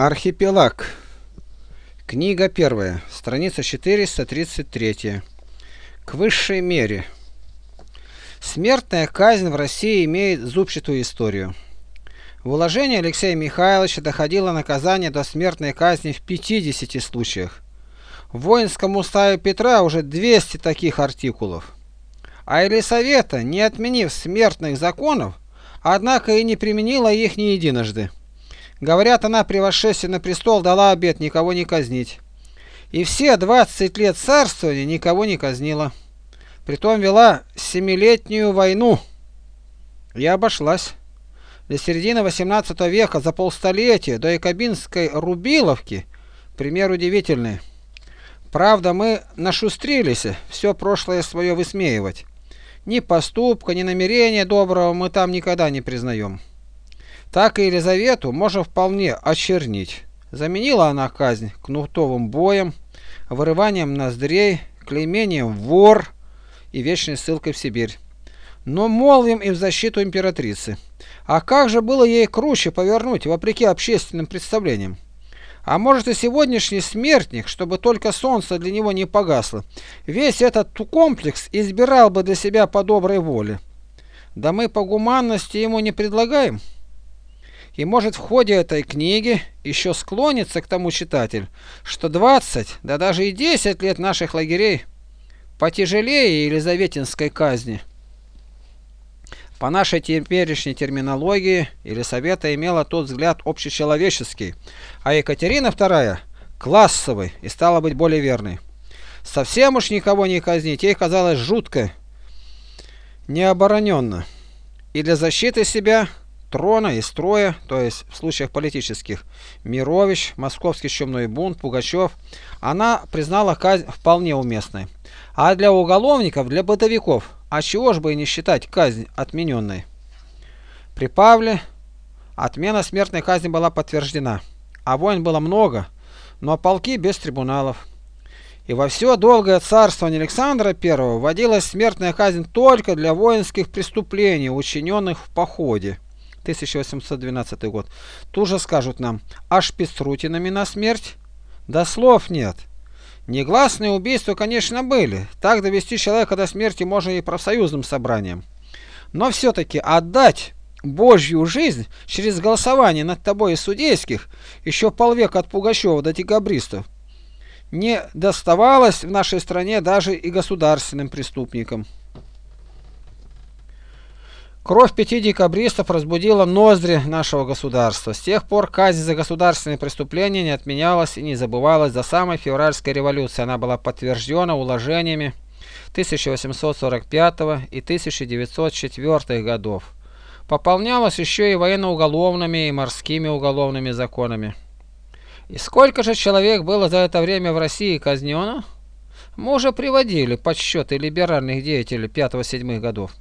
Архипелаг. Книга первая, страница 433. К высшей мере. Смертная казнь в России имеет зубчатую историю. В уложении Алексея Михайловича доходило наказание до смертной казни в 50 случаях. В воинском уставе Петра уже 200 таких артикулов. А Елисавета, не отменив смертных законов, однако и не применила их ни единожды. Говорят, она при восшествии на престол дала обет никого не казнить. И все 20 лет царствования никого не казнила. Притом вела семилетнюю войну. И обошлась. До середины 18 века, за полстолетия, до Якобинской Рубиловки, пример удивительный. Правда, мы нашустрились все прошлое свое высмеивать. Ни поступка, ни намерения доброго мы там никогда не признаем так и Елизавету можно вполне очернить. Заменила она казнь кнутовым боем, вырыванием ноздрей, клеймением вор и вечной ссылкой в Сибирь. Но молвим и в защиту императрицы. А как же было ей круче повернуть, вопреки общественным представлениям? А может и сегодняшний смертник, чтобы только солнце для него не погасло, весь этот комплекс избирал бы для себя по доброй воле. Да мы по гуманности ему не предлагаем. И может в ходе этой книги еще склонится к тому читатель, что 20, да даже и 10 лет наших лагерей потяжелее Елизаветинской казни. По нашей теперешней терминологии Елизавета имела тот взгляд общечеловеческий, а Екатерина II – классовый и стала быть более верной. Совсем уж никого не казнить, ей казалось жутко, необороненно. И для защиты себя – трона и строя, то есть в случаях политических, Мирович, Московский чумной бунт, Пугачев, она признала казнь вполне уместной. А для уголовников, для бытовиков, а чего ж бы и не считать казнь отмененной? При Павле отмена смертной казни была подтверждена, а войн было много, но полки без трибуналов. И во все долгое царствование Александра I вводилась смертная казнь только для воинских преступлений, учиненных в походе. 1812 год. Тут же скажут нам, аж пеструтинами на смерть? Да слов нет. Негласные убийства, конечно, были. Так довести человека до смерти можно и профсоюзным собранием. Но все-таки отдать Божью жизнь через голосование над тобой из судейских, еще полвека от Пугачева до декабристов, не доставалось в нашей стране даже и государственным преступникам. Кровь пяти декабристов разбудила ноздри нашего государства. С тех пор казнь за государственные преступления не отменялась и не забывалась до самой февральской революции. Она была подтверждена уложениями 1845 и 1904 годов. Пополнялась еще и военно-уголовными и морскими уголовными законами. И сколько же человек было за это время в России казнено? Мы уже приводили подсчеты либеральных деятелей 5-7 годов.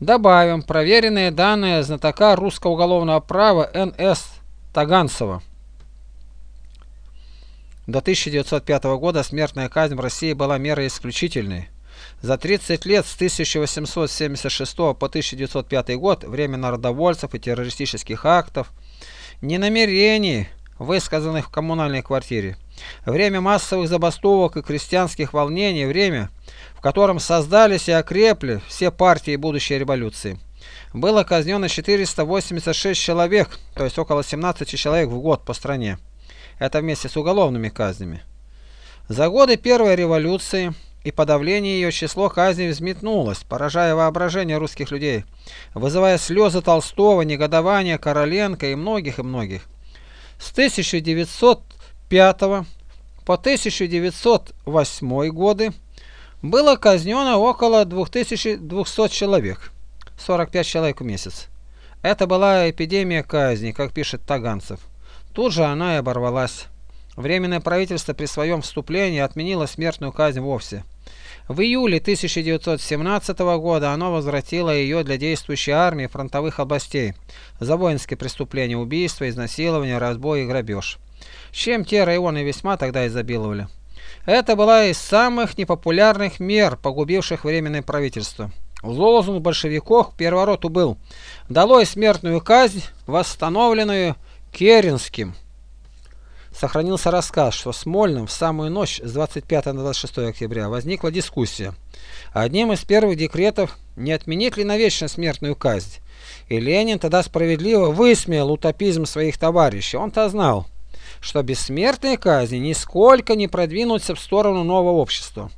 Добавим проверенные данные знатока русского уголовного права Н.С. Таганцева. До 1905 года смертная казнь в России была мерой исключительной. За 30 лет с 1876 по 1905 год время народовольцев и террористических актов, не намерений, высказанных в коммунальной квартире, время массовых забастовок и крестьянских волнений, время – котором создались и окрепли все партии будущей революции. Было казнено 486 человек, то есть около 17 человек в год по стране. Это вместе с уголовными казнями. За годы первой революции и подавления ее число казней взметнулось, поражая воображение русских людей, вызывая слезы Толстого, негодование Короленко и многих и многих. С 1905 по 1908 годы было казнено около 2200 человек, 45 человек в месяц. Это была эпидемия казни, как пишет Таганцев. Тут же она и оборвалась. Временное правительство при своем вступлении отменило смертную казнь вовсе. В июле 1917 года оно возвратило ее для действующей армии фронтовых областей за воинские преступления, убийства, изнасилования, разбой и грабеж. Чем те районы весьма тогда изобиловали. Это была из самых непопулярных мер, погубивших временное правительство. Лозунг большевиков к был «Долой смертную казнь, восстановленную Керенским». Сохранился рассказ, что в Смольном в самую ночь с 25 на 26 октября возникла дискуссия. Одним из первых декретов не отменить ли навечно смертную казнь. И Ленин тогда справедливо высмеял утопизм своих товарищей. Он-то знал, что бессмертные казни нисколько не продвинутся в сторону нового общества.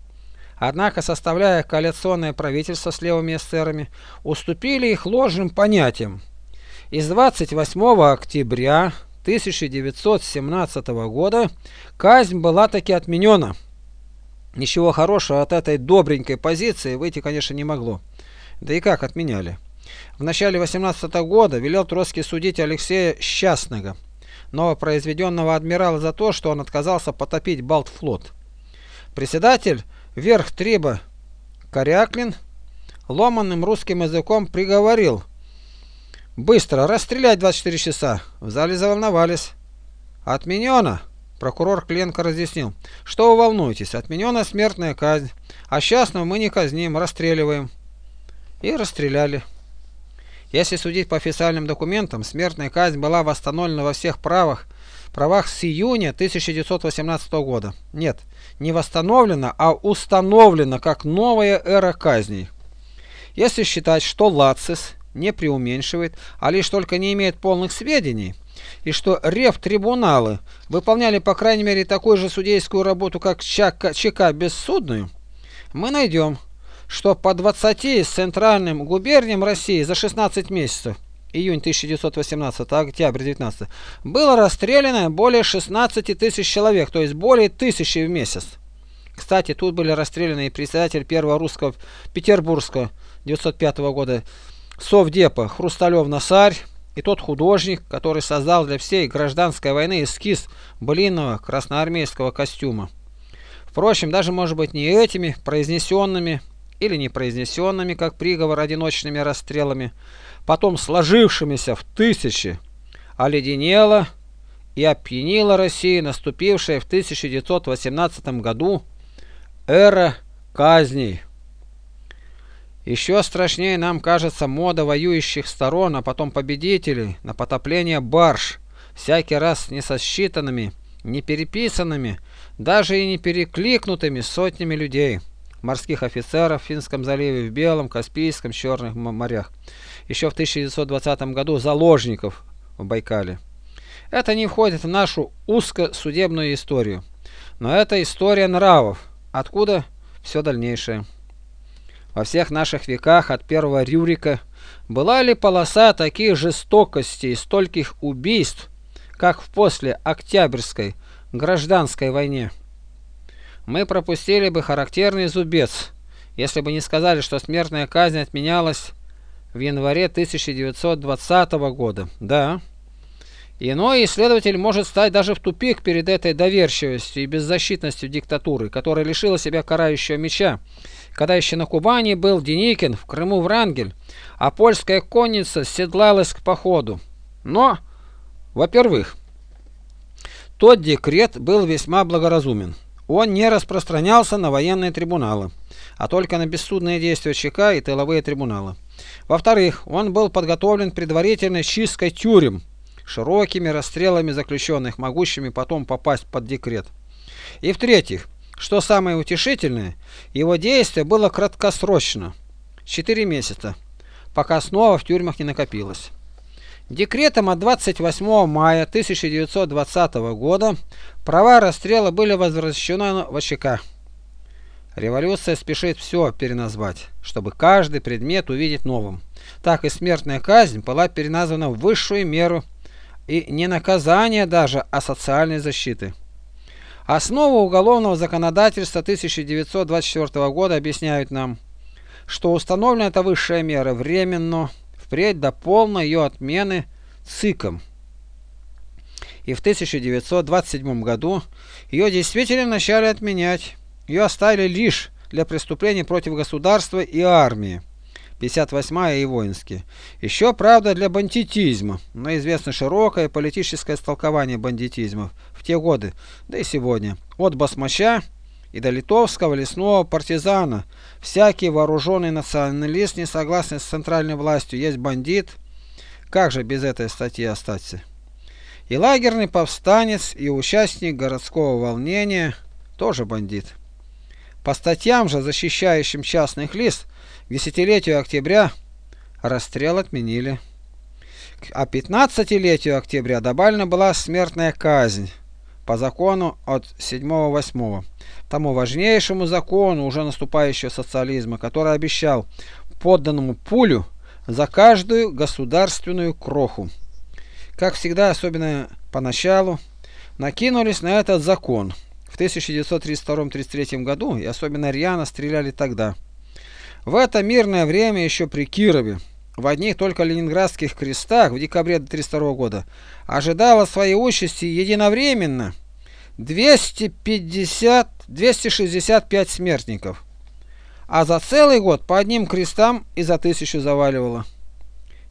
Однако, составляя коалиционное правительство с левыми эсерами, уступили их ложным понятиям. Из 28 октября 1917 года казнь была таки отменена. Ничего хорошего от этой добренькой позиции выйти, конечно, не могло. Да и как отменяли. В начале 18 года велел Троцкий судить Алексея Счастного, новопроизведенного адмирала, за то, что он отказался потопить Балтфлот. Председатель верх Триба Коряклин ломанным русским языком приговорил – Быстро, расстрелять 24 часа. В зале заволновались. Отменено. Прокурор Кленко разъяснил. Что вы волнуетесь? Отменена смертная казнь. А счастного мы не казним, расстреливаем. И расстреляли. Если судить по официальным документам, смертная казнь была восстановлена во всех правах, правах с июня 1918 года. Нет, не восстановлена, а установлена как новая эра казней. Если считать, что Лацис не преуменьшивает, а лишь только не имеет полных сведений, и что рев-трибуналы выполняли по крайней мере такую же судейскую работу, как ЧК, ЧК бессудную, мы найдем, что по 20 с центральным губерниям России за 16 месяцев июнь 1918, октябрь 19, было расстреляно более 16 тысяч человек, то есть более тысячи в месяц. Кстати, тут были расстреляны и председатель первого русского Петербургского 905 года Совдепа Хрусталев Насарь и тот художник, который создал для всей гражданской войны эскиз блинного красноармейского костюма. Впрочем, даже может быть не этими произнесенными или не произнесенными, как приговор одиночными расстрелами, потом сложившимися в тысячи, оледенела и опьянила Россию, наступившая в 1918 году эра казней. Еще страшнее нам кажется мода воюющих сторон, а потом победителей на потопление барж, всякий раз не сосчитанными, не переписанными, даже и не перекликнутыми сотнями людей, морских офицеров в Финском заливе, в Белом, Каспийском, Черных морях. Еще в 1920 году заложников в Байкале. Это не входит в нашу узкосудебную историю. Но это история нравов, откуда все дальнейшее во всех наших веках от первого Рюрика была ли полоса таких жестокостей и стольких убийств, как в после Октябрьской гражданской войне? Мы пропустили бы характерный зубец, если бы не сказали, что смертная казнь отменялась в январе 1920 года. Да. Иной исследователь может стать даже в тупик перед этой доверчивостью и беззащитностью диктатуры, которая лишила себя карающего меча когда еще на Кубани был Деникин, в Крыму Врангель, а польская конница седлалась к походу. Но, во-первых, тот декрет был весьма благоразумен. Он не распространялся на военные трибуналы, а только на бессудные действия ЧК и тыловые трибуналы. Во-вторых, он был подготовлен предварительной чисткой тюрем, широкими расстрелами заключенных, могущими потом попасть под декрет. И в-третьих, что самое утешительное, его действие было краткосрочно – 4 месяца, пока снова в тюрьмах не накопилось. Декретом от 28 мая 1920 года права расстрела были возвращены в ОЧК. Революция спешит все переназвать, чтобы каждый предмет увидеть новым. Так и смертная казнь была переназвана в высшую меру и не наказание даже, а социальной защиты. Основы уголовного законодательства 1924 года объясняют нам, что установлена эта высшая мера временно, впредь до полной ее отмены ЦИКом. И в 1927 году ее действительно начали отменять. Ее оставили лишь для преступлений против государства и армии. 58 и воинские. Еще, правда, для бандитизма, но известно широкое политическое истолкование бандитизма те годы, да и сегодня. От басмача и до литовского лесного партизана. Всякий вооруженный националист, не согласный с центральной властью, есть бандит. Как же без этой статьи остаться? И лагерный повстанец, и участник городского волнения тоже бандит. По статьям же, защищающим частных лиц, к десятилетию октября расстрел отменили. А 15-летию октября добавлена была смертная казнь по закону от 7-8, тому важнейшему закону уже наступающего социализма, который обещал подданному пулю за каждую государственную кроху. Как всегда, особенно поначалу, накинулись на этот закон. В 1932-33 году и особенно рьяно стреляли тогда. В это мирное время еще при Кирове в одних только ленинградских крестах в декабре 1932 года ожидало своей участи единовременно 250-265 смертников, а за целый год по одним крестам и за тысячу заваливало.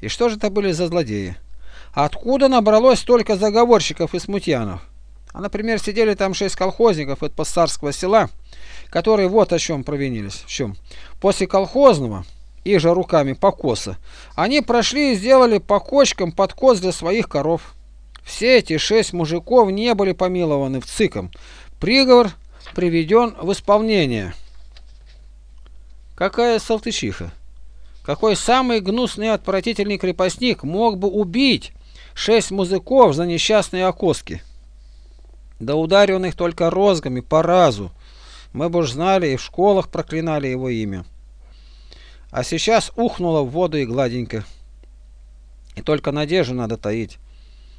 И что же это были за злодеи? Откуда набралось столько заговорщиков и смутьянов? А, например, сидели там шесть колхозников от Пассарского села, которые вот о чем провинились. В чем? После колхозного и же руками покоса, они прошли и сделали по кочкам подкос для своих коров. Все эти шесть мужиков не были помилованы в ЦИКом. Приговор приведен в исполнение. Какая салтычиха? Какой самый гнусный и отвратительный крепостник мог бы убить шесть музыков за несчастные окоски? Да ударил он их только розгами по разу. Мы бы уж знали и в школах проклинали его имя. А сейчас ухнуло в воду и гладенько. И только надежду надо таить,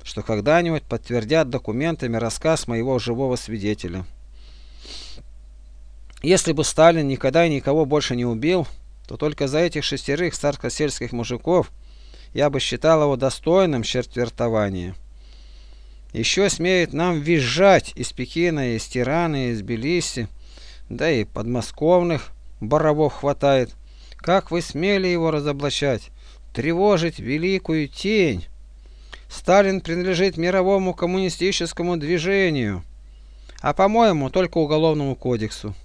что когда-нибудь подтвердят документами рассказ моего живого свидетеля. Если бы Сталин никогда никого больше не убил, то только за этих шестерых царско-сельских мужиков я бы считал его достойным четвертования. Еще смеет нам визжать из Пекина, из Тирана, из Тбилиси, да и подмосковных боровов хватает. Как вы смели его разоблачать, тревожить великую тень? Сталин принадлежит мировому коммунистическому движению, а, по-моему, только уголовному кодексу.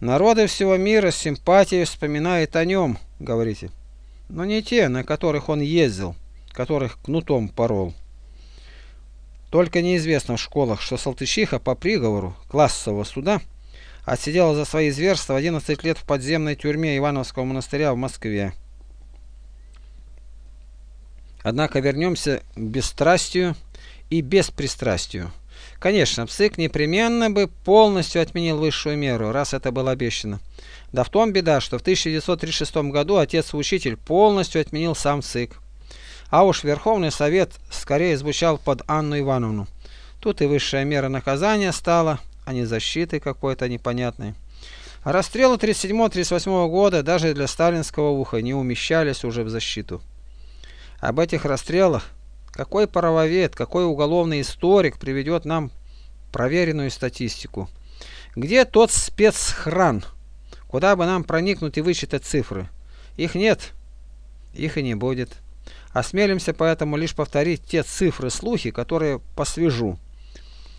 Народы всего мира с симпатией вспоминают о нем, говорите. Но не те, на которых он ездил, которых кнутом порол. Только неизвестно в школах, что Салтычиха по приговору классового суда отсидела за свои зверства 11 лет в подземной тюрьме Ивановского монастыря в Москве. Однако вернемся к бесстрастию и беспристрастию. Конечно, ПСыК непременно бы полностью отменил высшую меру, раз это было обещано. Да в том беда, что в 1936 году отец-учитель полностью отменил сам ЦИК. А уж Верховный Совет скорее звучал под Анну Ивановну. Тут и высшая мера наказания стала, а не защиты какой-то непонятной. Расстрелы 1937-1938 года даже для сталинского уха не умещались уже в защиту. Об этих расстрелах какой правовед, какой уголовный историк приведет нам проверенную статистику? Где тот спецхран, куда бы нам проникнуть и вычитать цифры? Их нет, их и не будет. Осмелимся поэтому лишь повторить те цифры-слухи, которые посвежу.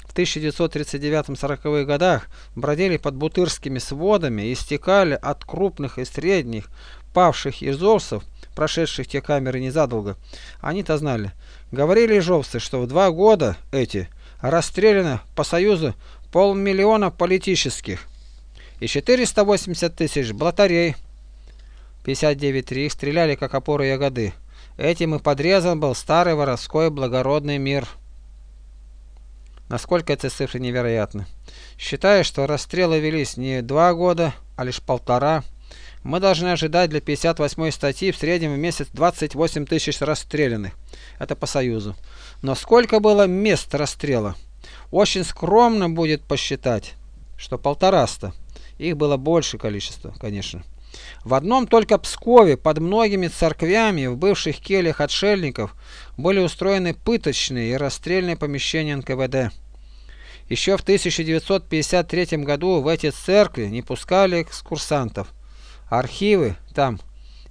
В 1939-40-х годах бродили под бутырскими сводами и стекали от крупных и средних павших изорсов, прошедших те камеры незадолго. Они-то знали. Говорили ижовцы, что в два года эти расстреляно по Союзу полмиллиона политических и 480 тысяч блатарей. 59-3 их стреляли как опору ягоды. Этим и подрезан был старый воровской благородный мир. Насколько эти цифры невероятны. Считая, что расстрелы велись не два года, а лишь полтора, мы должны ожидать для 58 статьи в среднем в месяц 28 тысяч расстрелянных. Это по Союзу. Но сколько было мест расстрела? Очень скромно будет посчитать, что полтораста. Их было больше количество, конечно. В одном только Пскове под многими церквями в бывших кельях отшельников были устроены пыточные и расстрельные помещения НКВД. Еще в 1953 году в эти церкви не пускали экскурсантов. Архивы там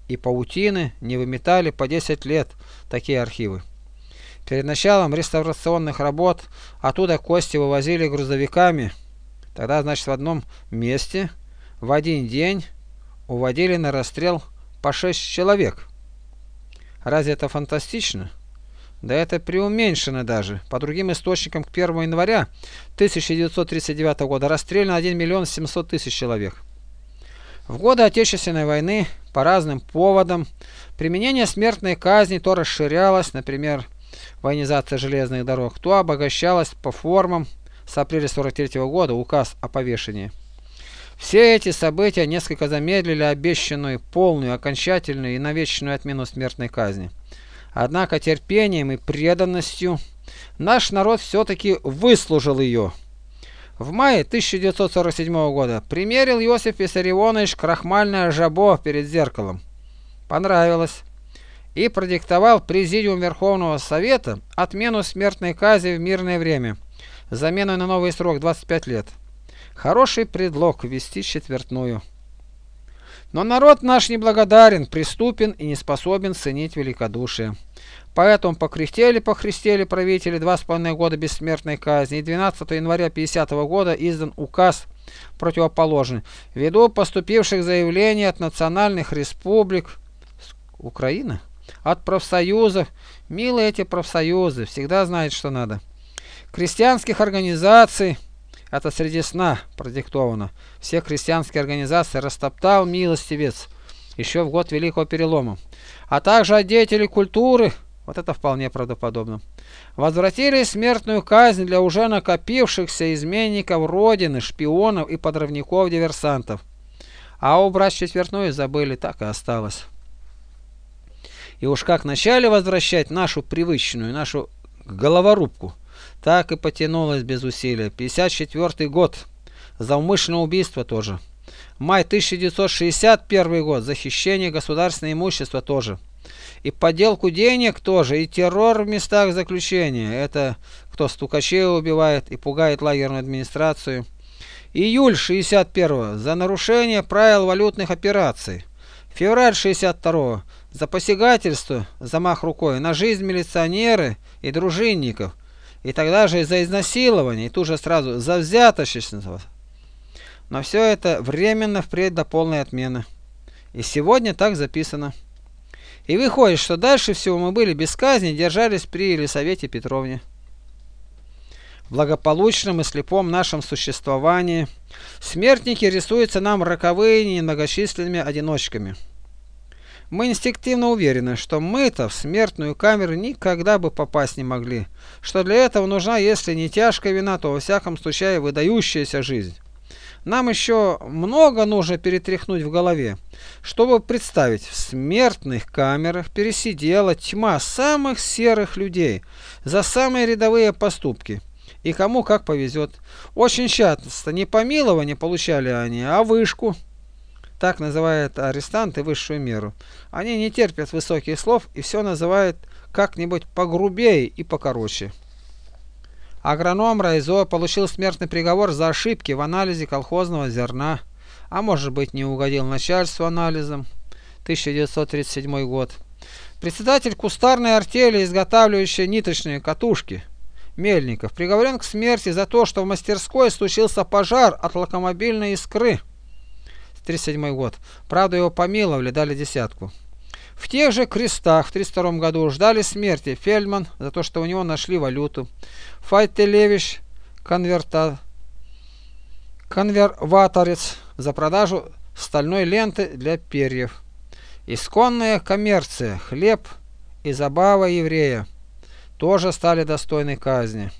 и паутины не выметали по 10 лет, такие архивы. Перед началом реставрационных работ оттуда кости вывозили грузовиками. Тогда, значит, в одном месте в один день уводили на расстрел по шесть человек. Разве это фантастично? Да это преуменьшено даже. По другим источникам к 1 января 1939 года расстреляно 1 миллион 700 тысяч человек. В годы Отечественной войны по разным поводам применение смертной казни то расширялось, например, военизация железных дорог, то обогащалось по формам с апреля 43 года указ о повешении. Все эти события несколько замедлили обещанную полную, окончательную и навечную отмену смертной казни. Однако терпением и преданностью наш народ все-таки выслужил ее. В мае 1947 года примерил Иосиф Виссарионович крахмальное жабо перед зеркалом. Понравилось. И продиктовал Президиум Верховного Совета отмену смертной казни в мирное время, замену на новый срок 25 лет. Хороший предлог ввести четвертную. Но народ наш неблагодарен, преступен и не способен ценить великодушие. Поэтому покрестели-похрестели правители два с половиной года бессмертной казни, и 12 января 50 -го года издан указ противоположный, ввиду поступивших заявлений от национальных республик Украины, от профсоюзов, милые эти профсоюзы, всегда знают, что надо, крестьянских организаций, это среди сна продиктовано. Все христианские организации растоптал милостивец еще в год Великого Перелома. А также от деятелей культуры, вот это вполне правдоподобно, возвратили смертную казнь для уже накопившихся изменников Родины, шпионов и подрывников-диверсантов. А убрать четвертную забыли, так и осталось. И уж как начали возвращать нашу привычную, нашу головорубку – так и потянулось без усилия. 54 год. За умышленное убийство тоже. Май 1961 год. За хищение государственного имущества тоже. И подделку денег тоже. И террор в местах заключения. Это кто стукачей убивает и пугает лагерную администрацию. Июль 61 за нарушение правил валютных операций. Февраль 62 за посягательство, замах рукой на жизнь милиционеры и дружинников и тогда же за изнасилование, и тут же сразу за взяточничество. Но все это временно впредь до полной отмены. И сегодня так записано. И выходит, что дальше всего мы были без казни, держались при Елисавете Петровне. В благополучном и слепом нашем существовании смертники рисуются нам роковыми немногочисленными одиночками. Мы инстинктивно уверены, что мы-то в смертную камеру никогда бы попасть не могли, что для этого нужна, если не тяжкая вина, то во всяком случае выдающаяся жизнь. Нам еще много нужно перетряхнуть в голове, чтобы представить, в смертных камерах пересидела тьма самых серых людей за самые рядовые поступки. И кому как повезет. Очень часто не помилование получали они, а вышку. Так называют арестанты высшую меру. Они не терпят высоких слов и все называют как-нибудь погрубее и покороче. Агроном Райзо получил смертный приговор за ошибки в анализе колхозного зерна, а может быть не угодил начальству анализом. 1937 год. Председатель кустарной артели, изготавливающей ниточные катушки, Мельников, приговорен к смерти за то, что в мастерской случился пожар от локомобильной искры. 1937 год. Правда, его помиловали, дали десятку. В тех же крестах в 1932 году ждали смерти Фельдман за то, что у него нашли валюту, Файтелевич конверта... конверваторец за продажу стальной ленты для перьев. Исконная коммерция, хлеб и забава еврея тоже стали достойны казни.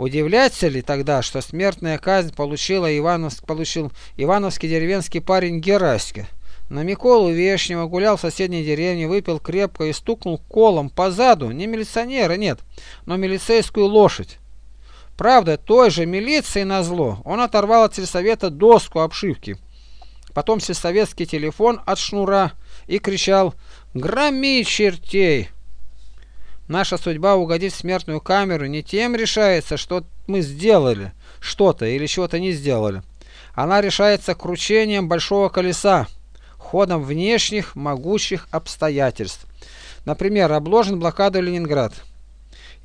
Удивляется ли тогда, что смертная казнь получила Ивановск, получил ивановский деревенский парень Гераська? На Миколу Вешнего гулял в соседней деревне, выпил крепко и стукнул колом по заду, не милиционера, нет, но милицейскую лошадь. Правда, той же милиции назло, он оторвал от сельсовета доску обшивки, потом сельсоветский телефон от шнура и кричал «Громи чертей!» Наша судьба угодить в смертную камеру не тем решается, что мы сделали что-то или чего-то не сделали. Она решается кручением большого колеса, ходом внешних могучих обстоятельств. Например, обложен блокадой Ленинград.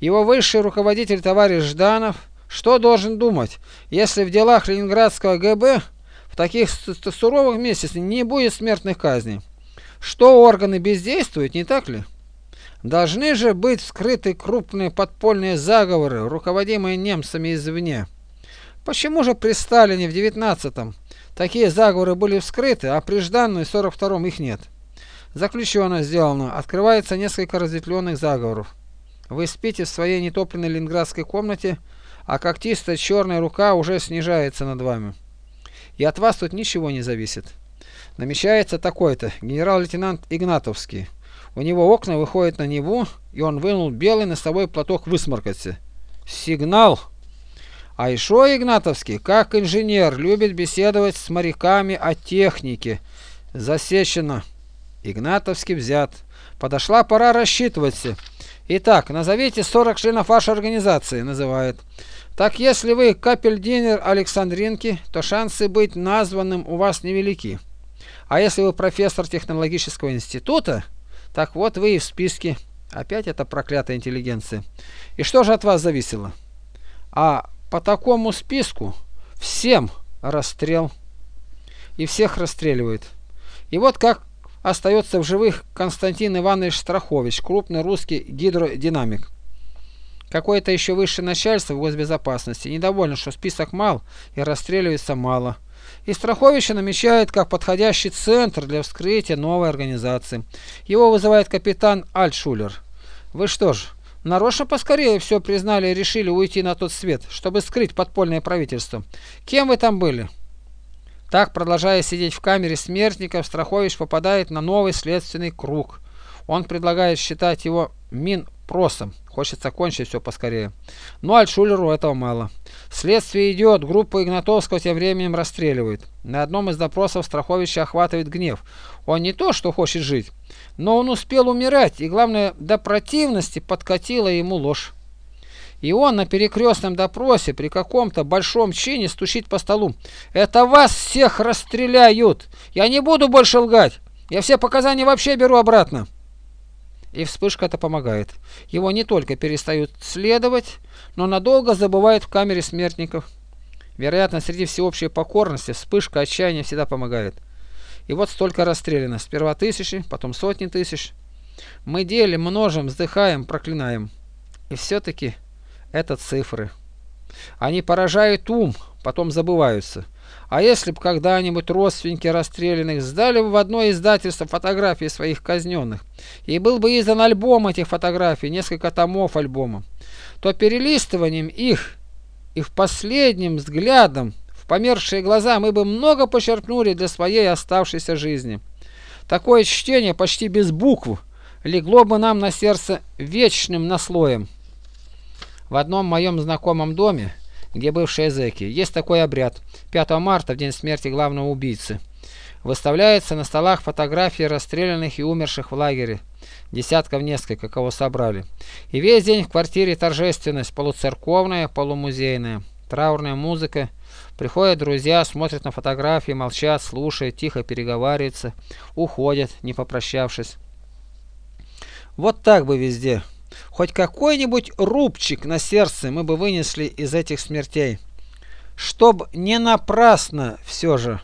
Его высший руководитель товарищ Жданов что должен думать, если в делах ленинградского ГБ в таких суровых месяцах не будет смертных казней? Что органы бездействуют, не так ли? Должны же быть скрыты крупные подпольные заговоры, руководимые немцами извне. Почему же при Сталине в 19-м такие заговоры были вскрыты, а при Жданной в 42-м их нет? Заключено сделано. Открывается несколько разветвленных заговоров. Вы спите в своей нетопленной ленинградской комнате, а когтистая черная рука уже снижается над вами. И от вас тут ничего не зависит. Намечается такой-то, генерал-лейтенант Игнатовский. У него окна выходят на Неву, и он вынул белый носовой платок высморкаться. Сигнал! А еще Игнатовский, как инженер, любит беседовать с моряками о технике. Засечено. Игнатовский взят. Подошла пора рассчитываться. Итак, назовите 40 членов вашей организации, называет. Так если вы капельдинер Александринки, то шансы быть названным у вас невелики. А если вы профессор технологического института, так вот вы и в списке. Опять эта проклятая интеллигенция. И что же от вас зависело? А по такому списку всем расстрел. И всех расстреливают. И вот как остается в живых Константин Иванович Страхович, крупный русский гидродинамик. Какое-то еще высшее начальство в госбезопасности недовольно, что список мал и расстреливается мало. И Страховича намечает как подходящий центр для вскрытия новой организации. Его вызывает капитан Альтшулер. Вы что ж, нарочно поскорее все признали и решили уйти на тот свет, чтобы скрыть подпольное правительство. Кем вы там были? Так, продолжая сидеть в камере смертников, Страхович попадает на новый следственный круг. Он предлагает считать его Минпросом. Хочется кончить все поскорее. Но Альтшулеру этого мало. Следствие идет, группу Игнатовского тем временем расстреливают. На одном из допросов Страховича охватывает гнев. Он не то, что хочет жить, но он успел умирать, и главное, до противности подкатила ему ложь. И он на перекрестном допросе при каком-то большом чине стучит по столу. «Это вас всех расстреляют! Я не буду больше лгать! Я все показания вообще беру обратно!» И вспышка это помогает. Его не только перестают следовать, но надолго забывают в камере смертников. Вероятно, среди всеобщей покорности вспышка отчаяния всегда помогает. И вот столько расстреляно. Сперва тысячи, потом сотни тысяч. Мы делим, множим, вздыхаем, проклинаем. И все-таки это цифры. Они поражают ум, потом забываются. А если бы когда-нибудь родственники расстрелянных сдали бы в одно издательство фотографии своих казненных, и был бы издан альбом этих фотографий, несколько томов альбома, то перелистыванием их и в последним взглядом в помершие глаза мы бы много почерпнули для своей оставшейся жизни. Такое чтение почти без букв легло бы нам на сердце вечным наслоем. В одном моем знакомом доме где бывшие зэки. Есть такой обряд. 5 марта, в день смерти главного убийцы, выставляется на столах фотографии расстрелянных и умерших в лагере. Десятков несколько, кого собрали. И весь день в квартире торжественность, полуцерковная, полумузейная. Траурная музыка. Приходят друзья, смотрят на фотографии, молчат, слушают, тихо переговариваются, уходят, не попрощавшись. Вот так бы везде. Хоть какой-нибудь рубчик на сердце мы бы вынесли из этих смертей. Чтоб не напрасно все же.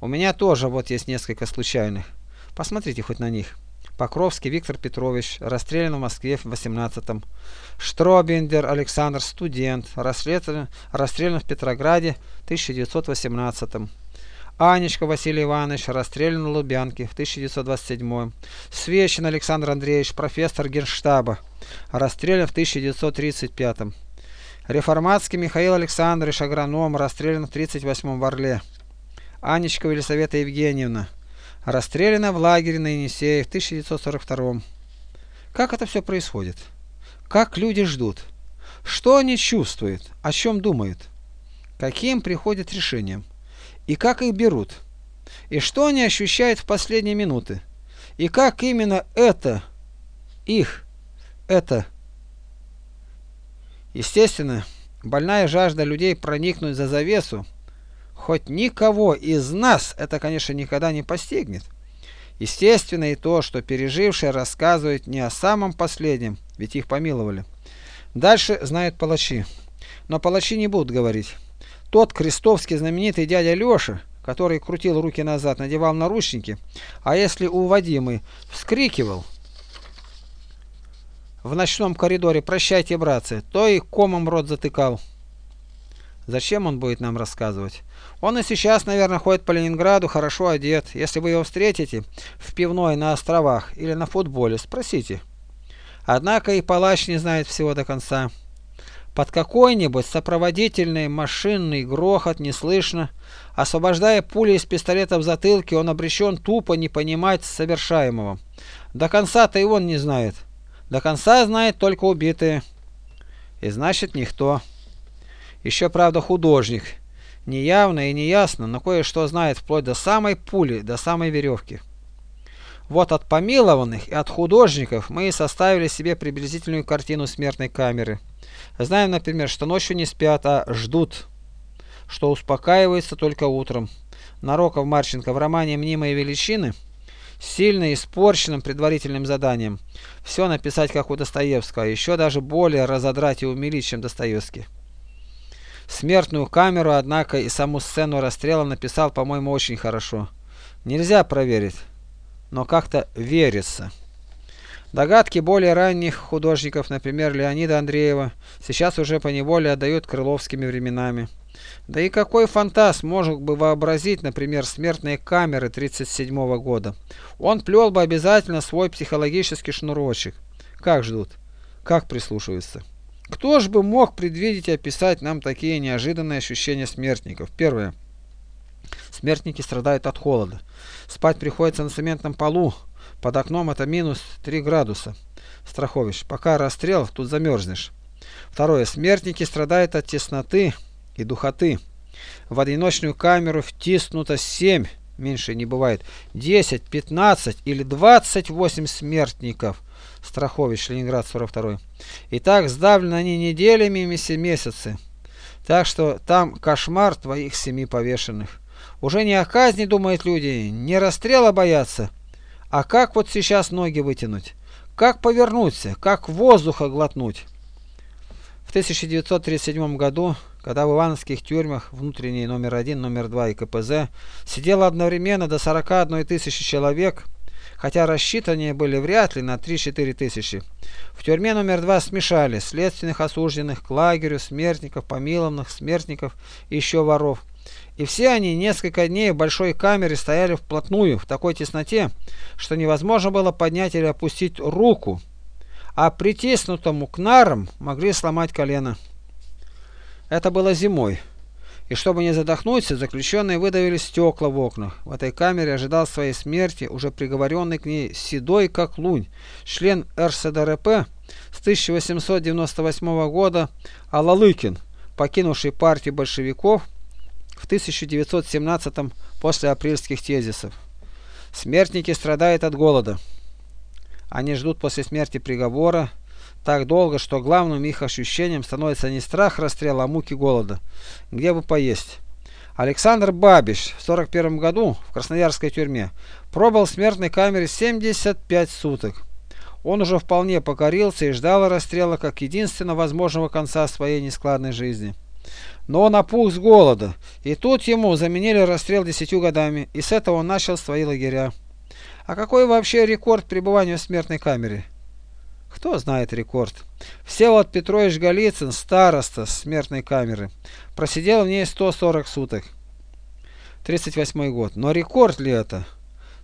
У меня тоже вот есть несколько случайных. Посмотрите хоть на них. Покровский Виктор Петрович, расстрелян в Москве в 18-м. Штробендер Александр, студент, расстрелян, расстрелян в Петрограде в 1918-м. Анечка Василий Иванович расстрелян в Лубянке в 1927 Свечин Александр Андреевич, профессор генштаба, расстрелян в 1935 -м. Реформатский Михаил Александрович, агроном, расстрелян в 1938 в Орле. Анечка Елисавета Евгеньевна, расстреляна в лагере на Енисее в 1942 -м. Как это все происходит? Как люди ждут? Что они чувствуют? О чем думают? Каким приходят решением? И как их берут, и что они ощущают в последние минуты, и как именно это, их, это. Естественно, больная жажда людей проникнуть за завесу, хоть никого из нас это, конечно, никогда не постигнет. Естественно и то, что пережившие рассказывают не о самом последнем, ведь их помиловали. Дальше знают палачи. Но палачи не будут говорить. Тот крестовский знаменитый дядя Леша, который крутил руки назад, надевал наручники, а если уводимый вскрикивал, в ночном коридоре «Прощайте, братцы», то и комом рот затыкал. Зачем он будет нам рассказывать? Он и сейчас, наверное, ходит по Ленинграду, хорошо одет. Если вы его встретите в пивной на островах или на футболе, спросите. Однако и палач не знает всего до конца. Под какой-нибудь сопроводительный машинный грохот не слышно. Освобождая пули из пистолета в затылке, он обречен тупо не понимать совершаемого. До конца-то и он не знает. До конца знает только убитые. И значит никто. Еще, правда, художник. Неявно и неясно, но кое-что знает вплоть до самой пули, до самой веревки. Вот от помилованных и от художников мы и составили себе приблизительную картину смертной камеры. Знаем, например, что ночью не спят, а ждут, что успокаиваются только утром. Нароков Марченко в романе «Мнимые величины» сильно испорченным предварительным заданием. Все написать, как у Достоевского, а еще даже более разодрать и умилить, чем Достоевский. Смертную камеру, однако, и саму сцену расстрела написал, по-моему, очень хорошо. Нельзя проверить, но как-то верится. Догадки более ранних художников, например, Леонида Андреева, сейчас уже поневоле отдают крыловскими временами. Да и какой фантаз мог бы вообразить, например, смертные камеры 1937 года? Он плел бы обязательно свой психологический шнурочек. Как ждут? Как прислушиваются? Кто ж бы мог предвидеть и описать нам такие неожиданные ощущения смертников? Первое. Смертники страдают от холода. Спать приходится на цементном полу. Под окном это минус 3 градуса. Страховищ. Пока расстрел, тут замерзнешь. Второе. Смертники страдают от тесноты и духоты. В одиночную камеру втиснуто 7, меньше не бывает, 10, 15 или 28 смертников. Страхович, Ленинград, 42. И так сдавлены они неделями и месяцы. Так что там кошмар твоих семи повешенных. Уже не о казни думают люди, не расстрела боятся, а как вот сейчас ноги вытянуть, как повернуться, как воздуха глотнуть. В 1937 году, когда в ивановских тюрьмах внутренний номер один, номер два и КПЗ сидело одновременно до 41 тысячи человек, хотя рассчитаны были вряд ли на 3-4 тысячи. В тюрьме номер два смешали следственных осужденных к лагерю, смертников, помилованных, смертников и еще воров. И все они несколько дней в большой камере стояли вплотную, в такой тесноте, что невозможно было поднять или опустить руку, а притиснутому к нарам могли сломать колено. Это было зимой. И чтобы не задохнуться, заключенные выдавили стекла в окнах. В этой камере ожидал своей смерти уже приговоренный к ней седой как лунь, член РСДРП с 1898 года Алалыкин, покинувший партию большевиков в 1917 после апрельских тезисов. Смертники страдают от голода. Они ждут после смерти приговора, так долго, что главным их ощущением становится не страх расстрела, а муки голода. Где бы поесть? Александр Бабиш в 41 году в Красноярской тюрьме пробыл в смертной камере 75 суток. Он уже вполне покорился и ждал расстрела как единственно возможного конца своей нескладной жизни. Но он опух с голода, и тут ему заменили расстрел десятью годами, и с этого он начал свои лагеря. А какой вообще рекорд пребывания в смертной камере? Кто знает рекорд? Всеволод Петрович Голицын, староста смертной камеры, просидел в ней 140 суток. 38 год. Но рекорд ли это?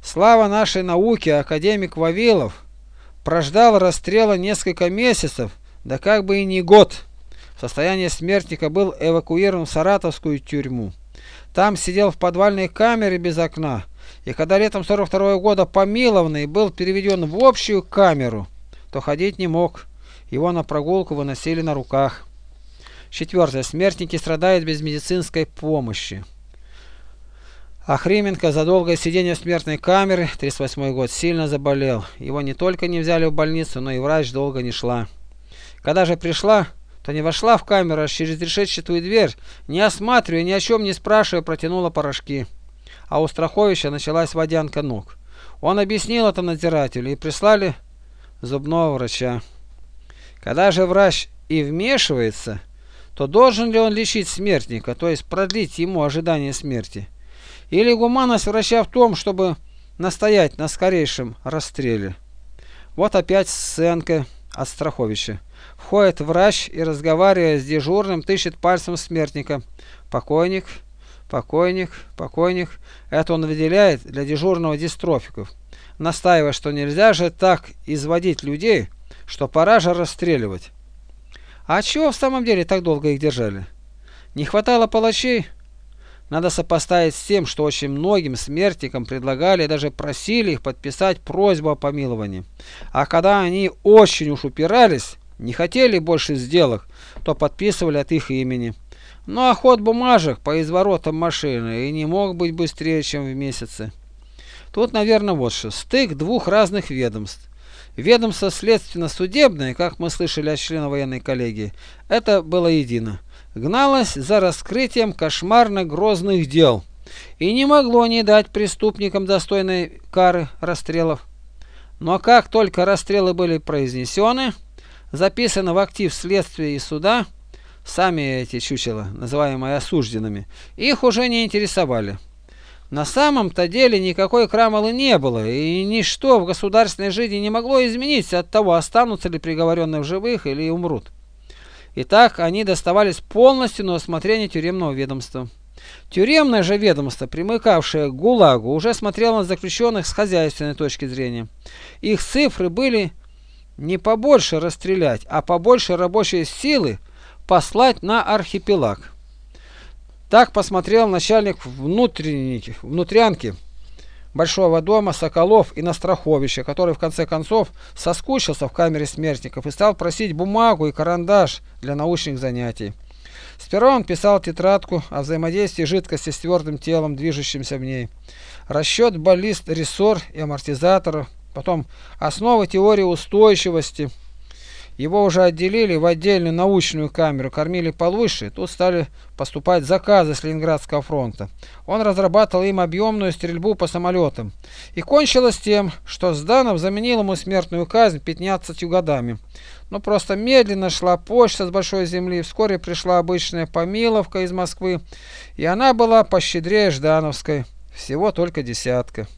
Слава нашей науки, академик Вавилов, прождал расстрела несколько месяцев, да как бы и не год. В состоянии смертника был эвакуирован в Саратовскую тюрьму. Там сидел в подвальной камере без окна, и когда летом 42 -го года помилованный был переведен в общую камеру, то ходить не мог. Его на прогулку выносили на руках. Четвертое. Смертники страдают без медицинской помощи. Ахрименко за долгое сидение в смертной камере, 38 год, сильно заболел. Его не только не взяли в больницу, но и врач долго не шла. Когда же пришла, то не вошла в камеру, а через решетчатую дверь, не осматривая, ни о чем не спрашивая, протянула порошки. А у Страховича началась водянка ног. Он объяснил это надзирателю и прислали зубного врача. Когда же врач и вмешивается, то должен ли он лечить смертника, то есть продлить ему ожидание смерти? Или гуманность врача в том, чтобы настоять на скорейшем расстреле? Вот опять сценка от Страховича. Входит врач и, разговаривая с дежурным, тыщет пальцем смертника. Покойник, покойник, покойник. Это он выделяет для дежурного дистрофиков. Настаивая, что нельзя же так изводить людей, что пора же расстреливать. А чего в самом деле так долго их держали? Не хватало палачей? Надо сопоставить с тем, что очень многим смертникам предлагали и даже просили их подписать просьбу о помиловании. А когда они очень уж упирались, не хотели больше сделок, то подписывали от их имени. Ну а ход бумажек по изворотам машины и не мог быть быстрее, чем в месяце. Тут, наверное, вот что. Стык двух разных ведомств. Ведомство следственно-судебное, как мы слышали от члена военной коллегии, это было едино гналось за раскрытием кошмарно-грозных дел и не могло не дать преступникам достойной кары расстрелов. Но как только расстрелы были произнесены, записаны в актив следствия и суда, сами эти чучела, называемые осужденными, их уже не интересовали. На самом-то деле никакой крамолы не было, и ничто в государственной жизни не могло измениться от того, останутся ли приговоренные в живых или умрут. Итак, они доставались полностью на усмотрение тюремного ведомства. Тюремное же ведомство, примыкавшее к ГУЛАГу, уже смотрело на заключенных с хозяйственной точки зрения. Их цифры были не побольше расстрелять, а побольше рабочей силы послать на архипелаг. Так посмотрел начальник внутрянки Большого дома Соколов и Настраховича, который в конце концов соскучился в камере смертников и стал просить бумагу и карандаш для научных занятий. Сперва он писал тетрадку о взаимодействии жидкости с твердым телом, движущимся в ней, расчет баллист, рессор и амортизаторов, потом основы теории устойчивости – его уже отделили в отдельную научную камеру, кормили получше, тут стали поступать заказы с Ленинградского фронта. Он разрабатывал им объемную стрельбу по самолетам. И кончилось тем, что Зданов заменил ему смертную казнь 15 годами. Но просто медленно шла почта с большой земли, вскоре пришла обычная помиловка из Москвы, и она была пощедрее Ждановской, всего только десятка.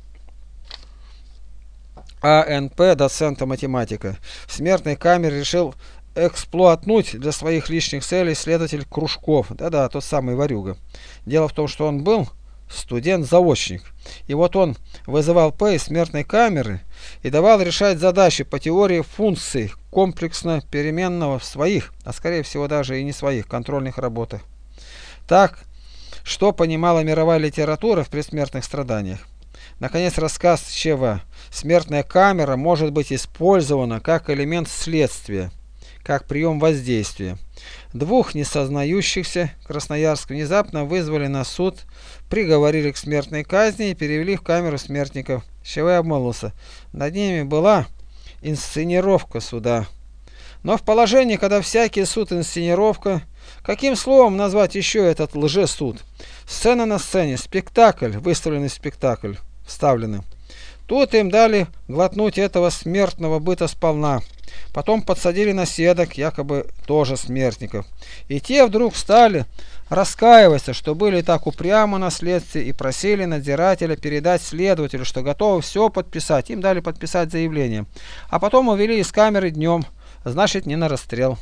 А.Н.П. доцента математика. В смертной камере решил эксплуатнуть для своих личных целей следователь Кружков. Да-да, тот самый Варюга. Дело в том, что он был студент-заочник. И вот он вызывал П из смертной камеры и давал решать задачи по теории функций комплексно переменного в своих, а скорее всего даже и не своих, контрольных работах. Так, что понимала мировая литература в предсмертных страданиях? Наконец, рассказ ЧВ. Смертная камера может быть использована как элемент следствия, как прием воздействия. Двух несознающихся Красноярск внезапно вызвали на суд, приговорили к смертной казни и перевели в камеру смертников. ЧВ обмолвился. Над ними была инсценировка суда. Но в положении, когда всякий суд инсценировка, каким словом назвать еще этот лжесуд? Сцена на сцене, спектакль, выставленный спектакль вставлены. Тут им дали глотнуть этого смертного быта сполна. Потом подсадили на седок, якобы тоже смертников. И те вдруг стали раскаиваться, что были так упрямо на следствии и просили надзирателя передать следователю, что готовы все подписать. Им дали подписать заявление. А потом увели из камеры днем, значит не на расстрел.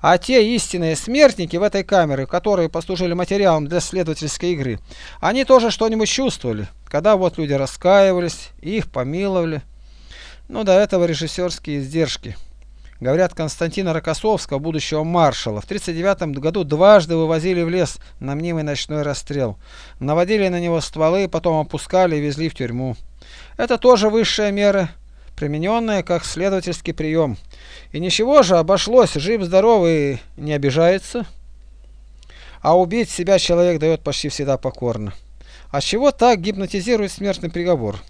А те истинные смертники в этой камере, которые послужили материалом для следовательской игры, они тоже что-нибудь чувствовали, когда вот люди раскаивались их помиловали. Ну, до этого режиссерские издержки. Говорят, Константина Рокоссовского, будущего маршала, в 1939 году дважды вывозили в лес на мнимый ночной расстрел. Наводили на него стволы, потом опускали и везли в тюрьму. Это тоже высшая мера примененное как следовательский прием. И ничего же, обошлось, жив-здоровый не обижается. А убить себя человек дает почти всегда покорно. А чего так гипнотизирует смертный приговор?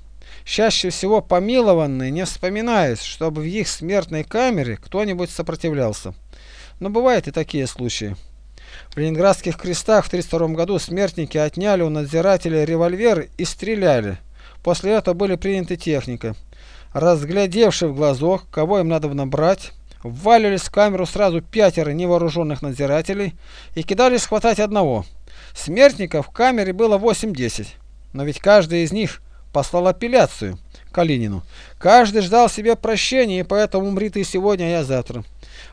Чаще всего помилованные не вспоминают, чтобы в их смертной камере кто-нибудь сопротивлялся. Но бывают и такие случаи. В ленинградских крестах в 1932 году смертники отняли у надзирателя револьвер и стреляли. После этого были приняты техника разглядевши в глазок, кого им надо набрать, ввалились в камеру сразу пятеро невооруженных надзирателей и кидались хватать одного. Смертников в камере было 8-10, но ведь каждый из них послал апелляцию. Калинину. Каждый ждал себе прощения, и поэтому умри ты сегодня, а я завтра.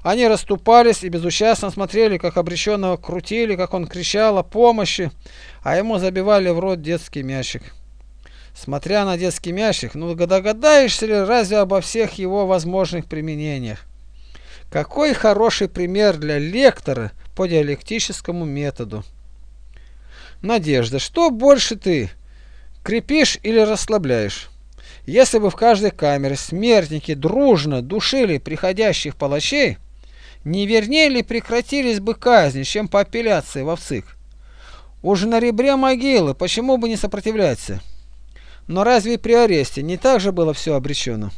Они расступались и безучастно смотрели, как обреченного крутили, как он кричал о помощи, а ему забивали в рот детский мячик. Смотря на детский мячик, ну догадаешься ли разве обо всех его возможных применениях? Какой хороший пример для лектора по диалектическому методу. Надежда, что больше ты, крепишь или расслабляешь? Если бы в каждой камере смертники дружно душили приходящих палачей, не вернее ли прекратились бы казни, чем по апелляции в ВЦИК? Уже на ребре могилы, почему бы не сопротивляться? Но разве при аресте не так же было все обречено?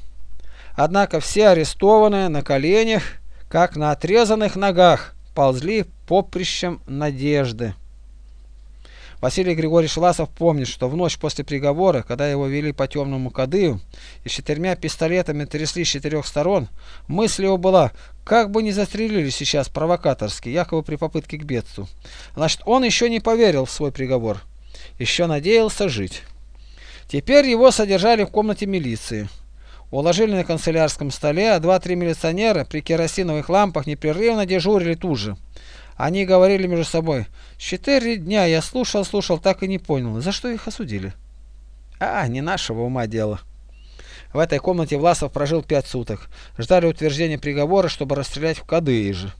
Однако все арестованные на коленях, как на отрезанных ногах, ползли поприщем надежды. Василий Григорьевич Ласов помнит, что в ночь после приговора, когда его вели по темному кадыю и с четырьмя пистолетами трясли с четырех сторон, мысль его была, как бы не застрелили сейчас провокаторски, якобы при попытке к бедству. Значит, он еще не поверил в свой приговор, еще надеялся жить. Теперь его содержали в комнате милиции. Уложили на канцелярском столе, а два-три милиционера при керосиновых лампах непрерывно дежурили тут же. Они говорили между собой. Четыре дня я слушал, слушал, так и не понял, за что их осудили. А, не нашего ума дело. В этой комнате Власов прожил пять суток. Ждали утверждения приговора, чтобы расстрелять в Кадые же.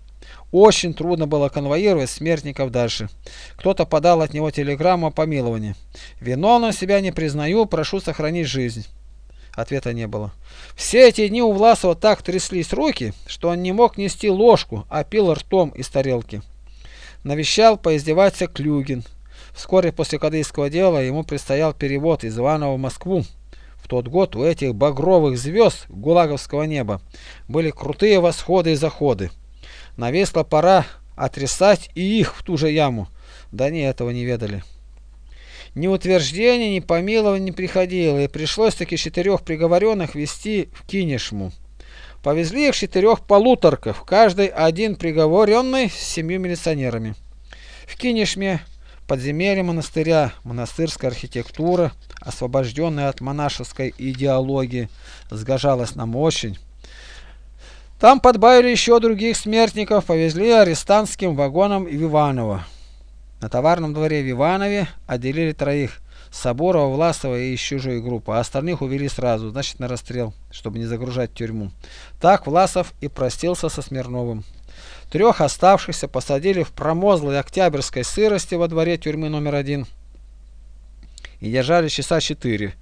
Очень трудно было конвоировать смертников дальше. Кто-то подал от него телеграмму о помиловании. Виновным себя не признаю, прошу сохранить жизнь. Ответа не было. Все эти дни у Власова так тряслись руки, что он не мог нести ложку, а пил ртом из тарелки. Навещал поиздеваться Клюгин. Вскоре после кадыйского дела ему предстоял перевод из Иванова в Москву. В тот год у этих багровых звезд гулаговского неба были крутые восходы и заходы. Навесла пора отрисать и их в ту же яму. Да они этого не ведали. Ни утверждения, ни помилования не приходило, и пришлось таки четырех приговоренных вести в Кинешму. Повезли их четырех полуторков, каждый один приговоренный с семью милиционерами. В Кинешме подземелье монастыря, монастырская архитектура, освобожденная от монашеской идеологии, сгожалась нам очень. Там подбавили еще других смертников, повезли арестантским вагоном в Иваново. На товарном дворе в Иванове отделили троих – Соборова, Власова и из чужой группы, а остальных увели сразу, значит на расстрел, чтобы не загружать тюрьму. Так Власов и простился со Смирновым. Трех оставшихся посадили в промозлой октябрьской сырости во дворе тюрьмы номер один и держали часа четыре,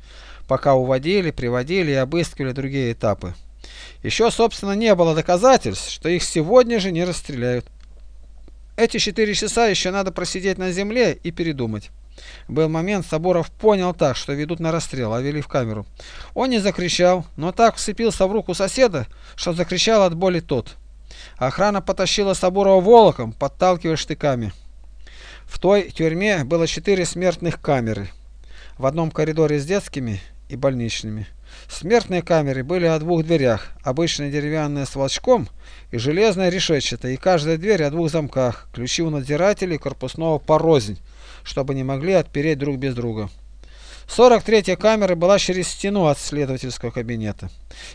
пока уводили, приводили и обыскивали другие этапы. Еще, собственно, не было доказательств, что их сегодня же не расстреляют. Эти четыре часа еще надо просидеть на земле и передумать. Был момент, Соборов понял так, что ведут на расстрел, а вели в камеру. Он не закричал, но так вцепился в руку соседа, что закричал от боли тот. Охрана потащила Соборова волоком, подталкивая штыками. В той тюрьме было четыре смертных камеры. В одном коридоре с детскими и больничными. Смертные камеры были о двух дверях, обычная деревянная с волчком и железная решетчатая, и каждая дверь о двух замках, ключи у надзирателей корпусного порознь, чтобы не могли отпереть друг без друга. 43-я камера была через стену от следовательского кабинета.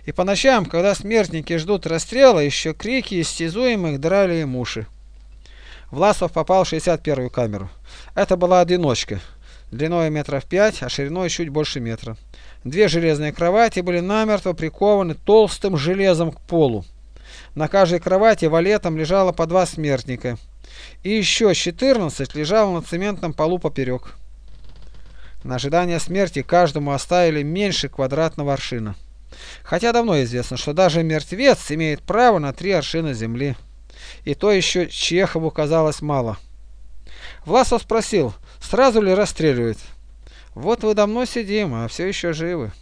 И по ночам, когда смертники ждут расстрела, еще крики истязуемых драли им уши. Власов попал в 61-ю камеру. Это была одиночка, длиной метров пять, а шириной чуть больше метра. Две железные кровати были намертво прикованы толстым железом к полу. На каждой кровати валетом лежало по два смертника. И еще 14 лежало на цементном полу поперек. На ожидание смерти каждому оставили меньше квадратного аршина. Хотя давно известно, что даже мертвец имеет право на три аршина земли. И то еще Чехову казалось мало. Власов спросил, сразу ли расстреливают. Вот вы давно сидим, а все еще живы.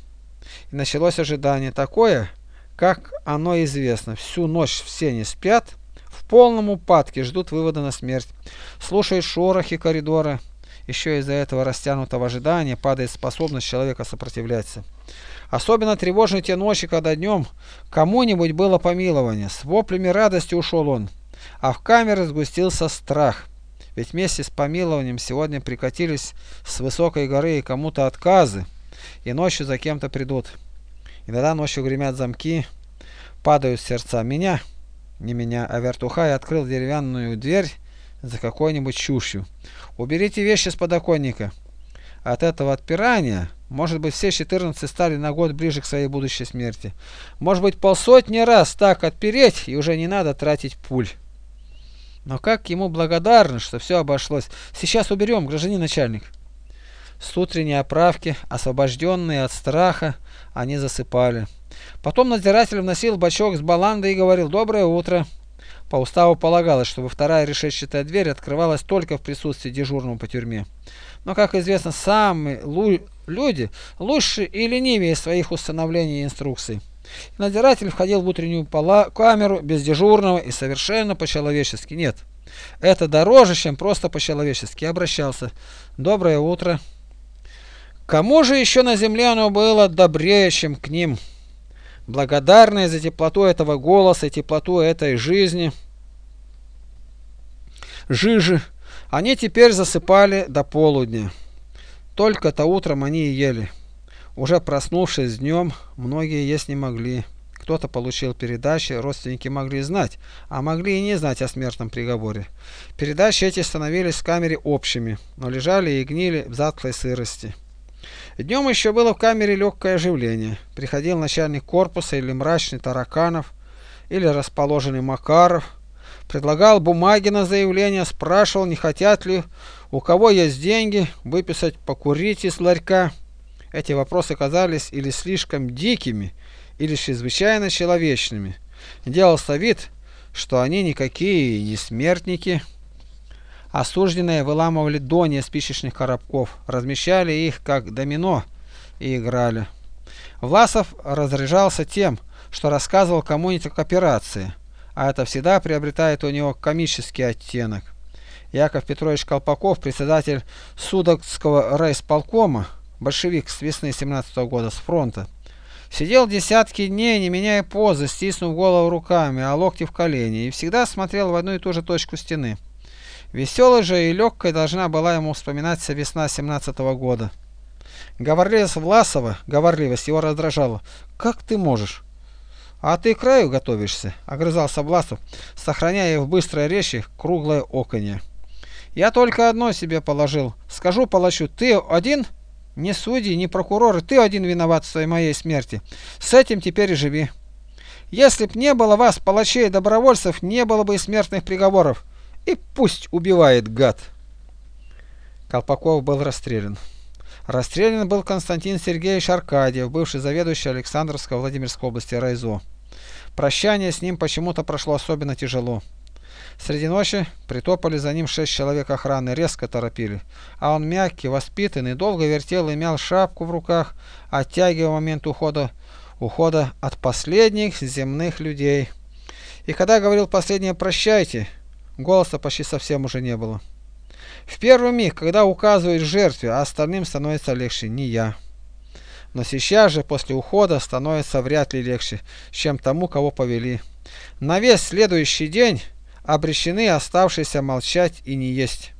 И началось ожидание такое, как оно известно. Всю ночь все не спят, в полном упадке ждут вывода на смерть, слушают шорохи коридора. Еще из-за этого растянутого ожидания падает способность человека сопротивляться. Особенно тревожны те ночи, когда днем кому-нибудь было помилование. С воплями радости ушел он, а в камере сгустился страх. Ведь вместе с помилованием сегодня прикатились с высокой горы и кому-то отказы, и ночью за кем-то придут. Иногда ночью гремят замки, падают сердца. Меня, не меня, а вертухай открыл деревянную дверь за какой-нибудь чушью. Уберите вещи с подоконника. От этого отпирания, может быть, все 14 стали на год ближе к своей будущей смерти. Может быть, полсотни раз так отпереть, и уже не надо тратить пуль. Но как ему благодарны, что все обошлось. Сейчас уберем, гражданин начальник. С утренней оправки, освобожденные от страха, они засыпали. Потом надзиратель вносил бачок с баландой и говорил «Доброе утро». По уставу полагалось, чтобы вторая решетчатая дверь открывалась только в присутствии дежурного по тюрьме. Но, как известно, самые лу люди лучше и ленивее своих установлений и инструкций. Надзиратель входил в утреннюю камеру без дежурного и совершенно по-человечески. Нет, это дороже, чем просто по-человечески. Обращался. Доброе утро. Кому же еще на земле оно было добрее, чем к ним? Благодарные за теплоту этого голоса и теплоту этой жизни. Жижи. Они теперь засыпали до полудня. Только-то утром они и ели. Уже проснувшись днем, многие есть не могли. Кто-то получил передачи, родственники могли знать, а могли и не знать о смертном приговоре. Передачи эти становились в камере общими, но лежали и гнили в затклой сырости. Днем еще было в камере легкое оживление. Приходил начальник корпуса или мрачный Тараканов, или расположенный Макаров, предлагал бумаги на заявление, спрашивал, не хотят ли, у кого есть деньги, выписать покурить из ларька. Эти вопросы казались или слишком дикими, или чрезвычайно человечными. Делался вид, что они никакие не смертники. Осужденные выламывали дони спичечных коробков, размещали их как домино и играли. Власов разряжался тем, что рассказывал кому-нибудь о операции, а это всегда приобретает у него комический оттенок. Яков Петрович Колпаков, председатель Судокского райсполкома, большевик с весны 17 -го года с фронта. Сидел десятки дней, не меняя позы, стиснув голову руками, а локти в колени, и всегда смотрел в одну и ту же точку стены. Веселой же и легкой должна была ему вспоминаться весна 17 -го года. Говорливость Власова, говорливость его раздражала. «Как ты можешь?» «А ты краю готовишься?» — огрызался Власов, сохраняя в быстрой речи круглое оконье. «Я только одно себе положил. Скажу палачу, ты один?» Ни судьи, ни прокуроры, ты один виноват в своей моей смерти. С этим теперь и живи. Если б не было вас, палачей и добровольцев, не было бы и смертных приговоров. И пусть убивает гад. Колпаков был расстрелян. Расстрелян был Константин Сергеевич Аркадьев, бывший заведующий Александровской Владимирской области Райзо. Прощание с ним почему-то прошло особенно тяжело. Среди ночи притопали за ним шесть человек охраны, резко торопили. А он мягкий, воспитанный, долго вертел и мял шапку в руках, оттягивая момент ухода, ухода от последних земных людей. И когда говорил последнее «прощайте», голоса почти совсем уже не было. В первый миг, когда указывают жертве, а остальным становится легче, не я. Но сейчас же, после ухода, становится вряд ли легче, чем тому, кого повели. На весь следующий день обречены оставшиеся молчать и не есть.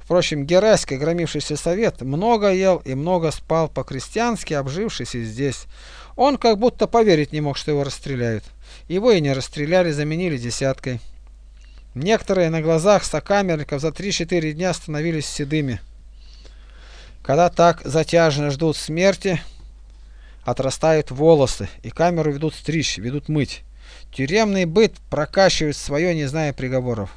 Впрочем, Гераська, громившийся совет, много ел и много спал по-крестьянски, обжившись здесь. Он как будто поверить не мог, что его расстреляют. Его и не расстреляли, заменили десяткой. Некоторые на глазах сокамерников за 3-4 дня становились седыми. Когда так затяжно ждут смерти, отрастают волосы, и камеру ведут стричь, ведут мыть. Тюремный быт прокачивает свое, не зная приговоров.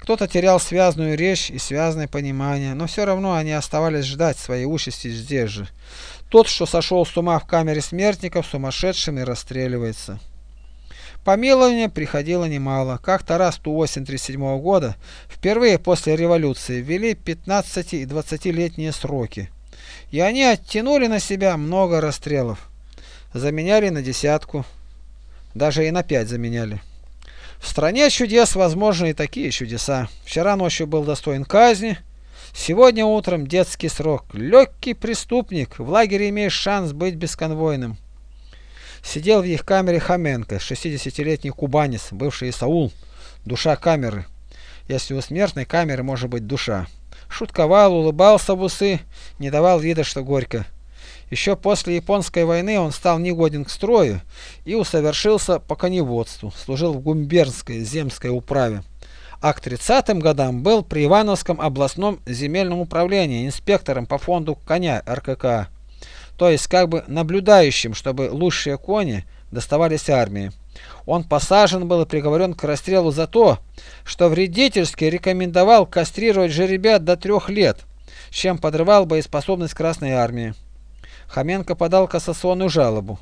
Кто-то терял связную речь и связное понимание, но все равно они оставались ждать своей участи здесь же. Тот, что сошел с ума в камере смертников, сумасшедшим и расстреливается. Помилование приходило немало. Как-то раз ту осень 37 года, впервые после революции, ввели 15 и 20-летние сроки. И они оттянули на себя много расстрелов. Заменяли на десятку, даже и на пять заменяли. В стране чудес возможны и такие чудеса. Вчера ночью был достоин казни, сегодня утром детский срок. Легкий преступник, в лагере имеешь шанс быть бесконвойным. Сидел в их камере Хоменко, 60-летний кубанец, бывший Исаул, душа камеры. Если у смертной камеры может быть душа. Шутковал, улыбался в усы, не давал вида, что горько. Еще после японской войны он стал негоден к строю и усовершился по коневодству, служил в гумбернской земской управе. А к 30 годам был при Ивановском областном земельном управлении инспектором по фонду коня РКК, то есть как бы наблюдающим, чтобы лучшие кони доставались армии. Он посажен был и приговорен к расстрелу за то, что вредительски рекомендовал кастрировать жеребят до трех лет, чем подрывал боеспособность Красной Армии. Хоменко подал кассационную жалобу.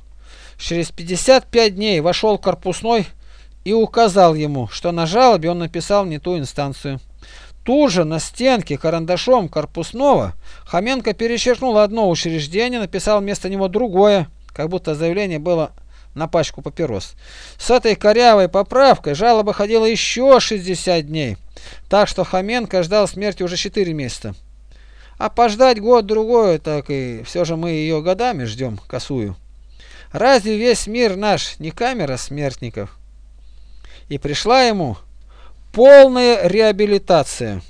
Через 55 дней вошел корпусной и указал ему, что на жалобе он написал не ту инстанцию. Тут же на стенке карандашом корпусного Хоменко перечеркнул одно учреждение, написал вместо него другое, как будто заявление было на пачку папирос. С этой корявой поправкой жалоба ходила еще 60 дней, так что Хоменко ждал смерти уже 4 месяца. А пождать год-другой, так и все же мы ее годами ждем, косую. Разве весь мир наш не камера смертников? И пришла ему полная реабилитация.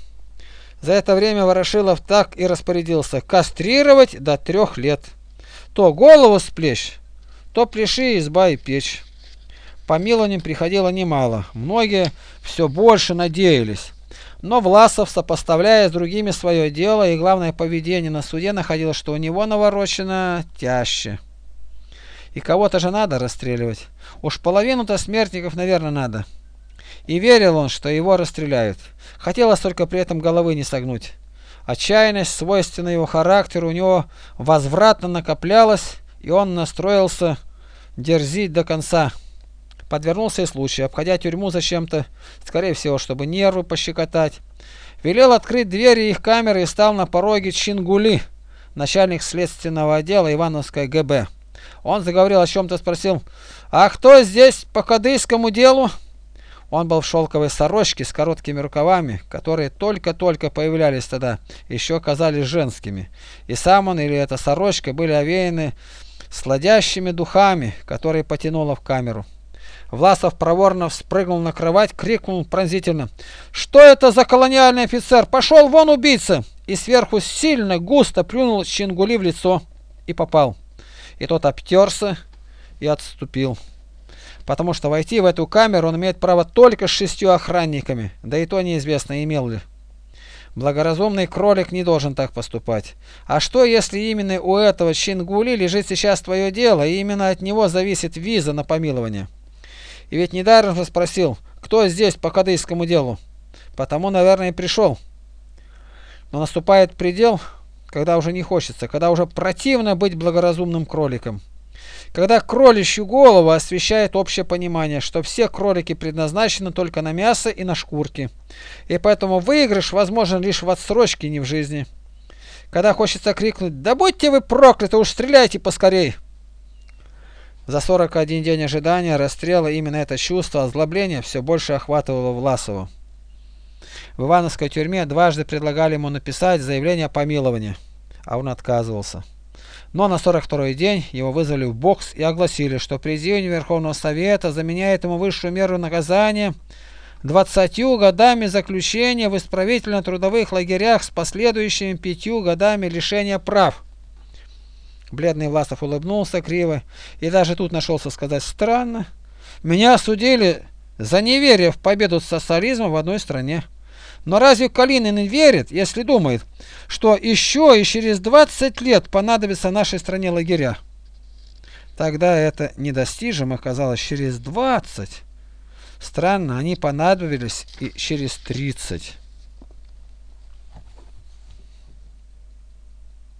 За это время Ворошилов так и распорядился кастрировать до трех лет. То голову с плеч, то пляши изба и печь. Помилованием приходило немало, многие все больше надеялись. Но Власов, сопоставляя с другими свое дело и главное поведение на суде, находил, что у него наворочено тяще. И кого-то же надо расстреливать. Уж половину-то смертников, наверное, надо. И верил он, что его расстреляют. Хотелось только при этом головы не согнуть. Отчаянность, свойственная его характеру, у него возвратно накоплялась, и он настроился дерзить до конца. Подвернулся и случай, обходя тюрьму зачем-то, скорее всего, чтобы нервы пощекотать. Велел открыть двери их камеры и стал на пороге Чингули, начальник следственного отдела Ивановской ГБ. Он заговорил о чем-то, спросил, «А кто здесь по кадыйскому делу?» Он был в шелковой сорочке с короткими рукавами, которые только-только появлялись тогда, еще казались женскими. И сам он или эта сорочка были овеяны сладящими духами, которые потянуло в камеру. Власов проворно вспрыгнул на кровать, крикнул пронзительно. «Что это за колониальный офицер? Пошел вон, убийца!» И сверху сильно, густо плюнул Чингули в лицо и попал. И тот обтерся и отступил. Потому что войти в эту камеру он имеет право только с шестью охранниками, да и то неизвестно, имел ли. Благоразумный кролик не должен так поступать. А что, если именно у этого Чингули лежит сейчас твое дело, и именно от него зависит виза на помилование? И ведь недаром же спросил, кто здесь по кадыйскому делу. Потому, наверное, и пришел. Но наступает предел, когда уже не хочется, когда уже противно быть благоразумным кроликом. Когда кроличью голову освещает общее понимание, что все кролики предназначены только на мясо и на шкурки. И поэтому выигрыш возможен лишь в отсрочке, не в жизни. Когда хочется крикнуть «Да будьте вы прокляты, уж стреляйте поскорей!» За 41 день ожидания расстрела именно это чувство озлобления все больше охватывало Власова. В Ивановской тюрьме дважды предлагали ему написать заявление о помиловании, а он отказывался. Но на 42-й день его вызвали в бокс и огласили, что президиум Верховного Совета заменяет ему высшую меру наказания 20 годами заключения в исправительно-трудовых лагерях с последующими пятью годами лишения прав. Бледный Власов улыбнулся криво и даже тут нашелся сказать «Странно. Меня осудили за неверие в победу социализма в одной стране. Но разве Калинин верит, если думает, что еще и через 20 лет понадобится нашей стране лагеря?» Тогда это недостижимо казалось через 20. Странно, они понадобились и через 30.